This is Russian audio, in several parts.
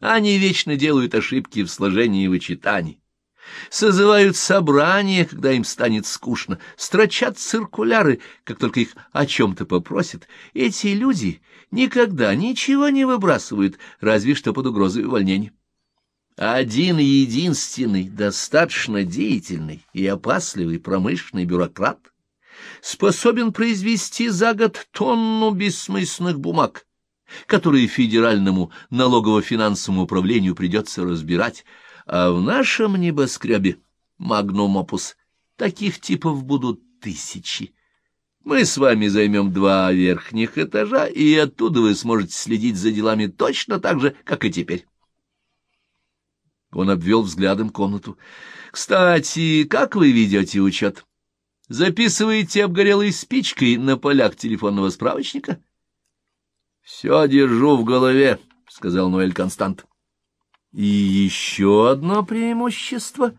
Они вечно делают ошибки в сложении и вычитании. Созывают собрания, когда им станет скучно, строчат циркуляры, как только их о чем-то попросят. Эти люди никогда ничего не выбрасывают, разве что под угрозой увольнения. Один единственный, достаточно деятельный и опасливый промышленный бюрократ способен произвести за год тонну бессмысленных бумаг, которые федеральному налогово-финансовому управлению придется разбирать, а в нашем небоскребе магнум опус таких типов будут тысячи. Мы с вами займем два верхних этажа, и оттуда вы сможете следить за делами точно так же, как и теперь. Он обвел взглядом комнату. — Кстати, как вы ведете учет? Записываете обгорелой спичкой на полях телефонного справочника? — Все держу в голове, — сказал Ноэль Констант. — И еще одно преимущество,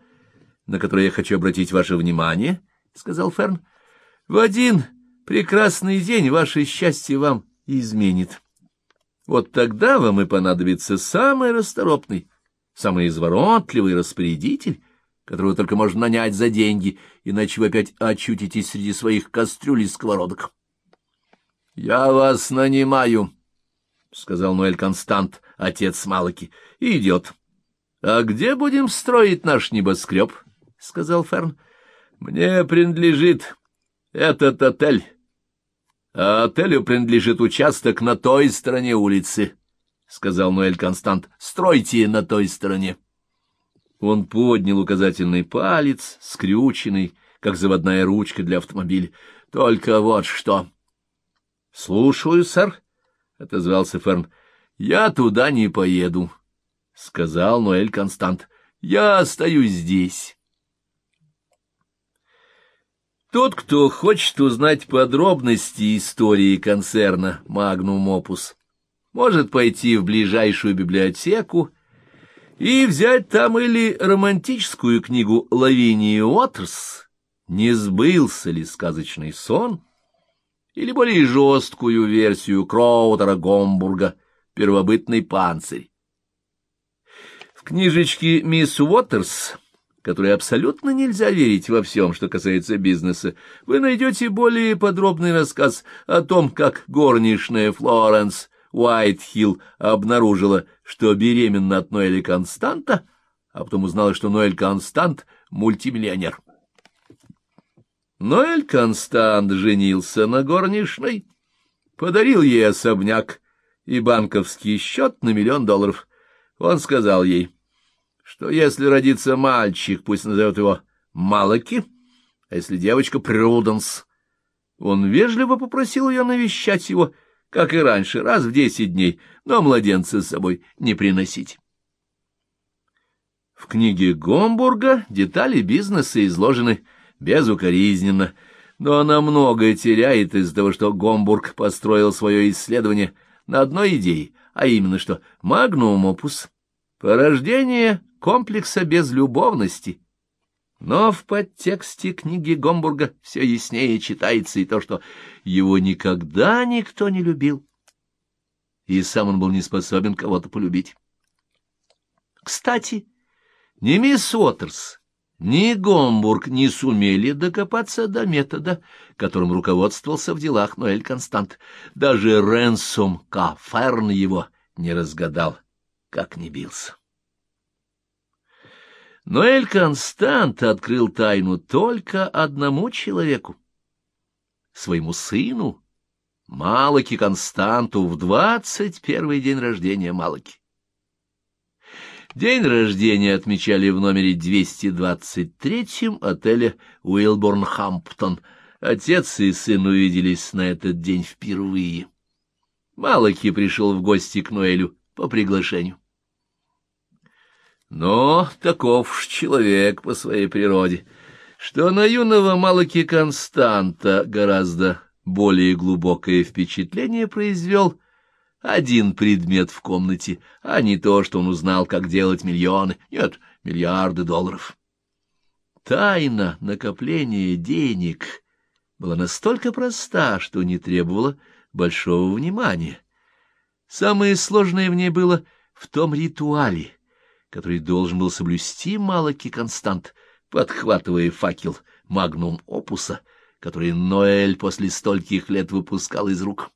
на которое я хочу обратить ваше внимание, — сказал Ферн. — В один прекрасный день ваше счастье вам изменит. Вот тогда вам и понадобится самый расторопный, самый изворотливый распорядитель, которого только можно нанять за деньги, иначе вы опять очутитесь среди своих кастрюль и сковородок. — Я вас нанимаю, — сказал Ноэль Констант, отец Малаки, — и идет. — А где будем строить наш небоскреб? — сказал Ферн. — Мне принадлежит этот отель, а отелю принадлежит участок на той стороне улицы. — сказал Ноэль Констант. — Стройте на той стороне. Он поднял указательный палец, скрюченный, как заводная ручка для автомобиля. — Только вот что. — Слушаю, сэр, — отозвался Ферн. — Я туда не поеду, — сказал Ноэль Констант. — Я остаюсь здесь. Тот, кто хочет узнать подробности истории концерна «Магнум Опус», может пойти в ближайшую библиотеку и взять там или романтическую книгу Лавинии Уотерс «Не сбылся ли сказочный сон?» Или более жесткую версию Кроутера Гомбурга «Первобытный панцирь». В книжечке «Мисс Уотерс», которой абсолютно нельзя верить во всем, что касается бизнеса, вы найдете более подробный рассказ о том, как горничная Флоренс Уайтхилл обнаружила, что беременна от Ноэля Константа, а потом узнала, что Ноэль Констант — мультимиллионер. Ноэль Констант женился на горничной, подарил ей особняк и банковский счет на миллион долларов. Он сказал ей, что если родится мальчик, пусть назовет его Малаки, а если девочка — Прюденс. Он вежливо попросил ее навещать его — как и раньше, раз в десять дней, но младенца с собой не приносить. В книге Гомбурга детали бизнеса изложены безукоризненно, но она многое теряет из-за того, что Гомбург построил свое исследование на одной идее, а именно что магнум опус — порождение комплекса безлюбовности — но в подтексте книги Гомбурга все яснее читается и то, что его никогда никто не любил, и сам он был не способен кого-то полюбить. Кстати, ни мисс Уотерс, ни Гомбург не сумели докопаться до метода, которым руководствовался в делах Ноэль Констант. Даже Ренсом Каферн его не разгадал, как не бился. Но Эль Констант открыл тайну только одному человеку — своему сыну, Малаки Константу, в двадцать первый день рождения Малаки. День рождения отмечали в номере 223 отеля Уилборн Хамптон. Отец и сын увиделись на этот день впервые. Малаки пришел в гости к Ноэлю по приглашению. Но таков ж человек по своей природе, что на юного Малаки Константа гораздо более глубокое впечатление произвел один предмет в комнате, а не то, что он узнал, как делать миллионы, нет, миллиарды долларов. Тайна накопления денег была настолько проста, что не требовала большого внимания. Самое сложное в ней было — в том ритуале, который должен был соблюсти Малаки Констант, подхватывая факел магнум опуса, который Ноэль после стольких лет выпускал из рук.